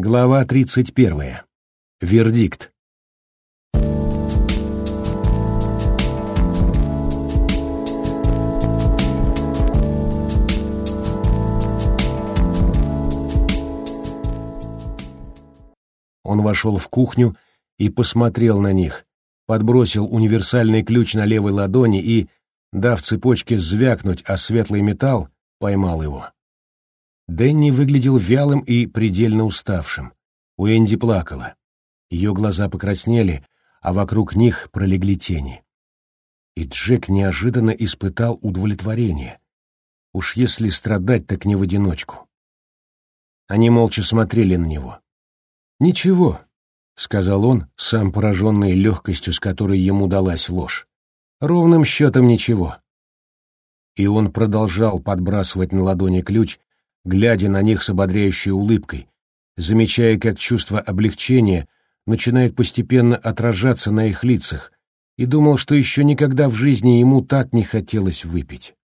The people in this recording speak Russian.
Глава 31. Вердикт. Он вошел в кухню и посмотрел на них, подбросил универсальный ключ на левой ладони и, дав цепочке звякнуть о светлый металл, поймал его. Дэнни выглядел вялым и предельно уставшим. Уэнди плакала. Ее глаза покраснели, а вокруг них пролегли тени. И Джек неожиданно испытал удовлетворение. Уж если страдать, так не в одиночку. Они молча смотрели на него. «Ничего», — сказал он, сам пораженный легкостью, с которой ему далась ложь. «Ровным счетом ничего». И он продолжал подбрасывать на ладони ключ, глядя на них с ободряющей улыбкой, замечая, как чувство облегчения начинает постепенно отражаться на их лицах, и думал, что еще никогда в жизни ему так не хотелось выпить.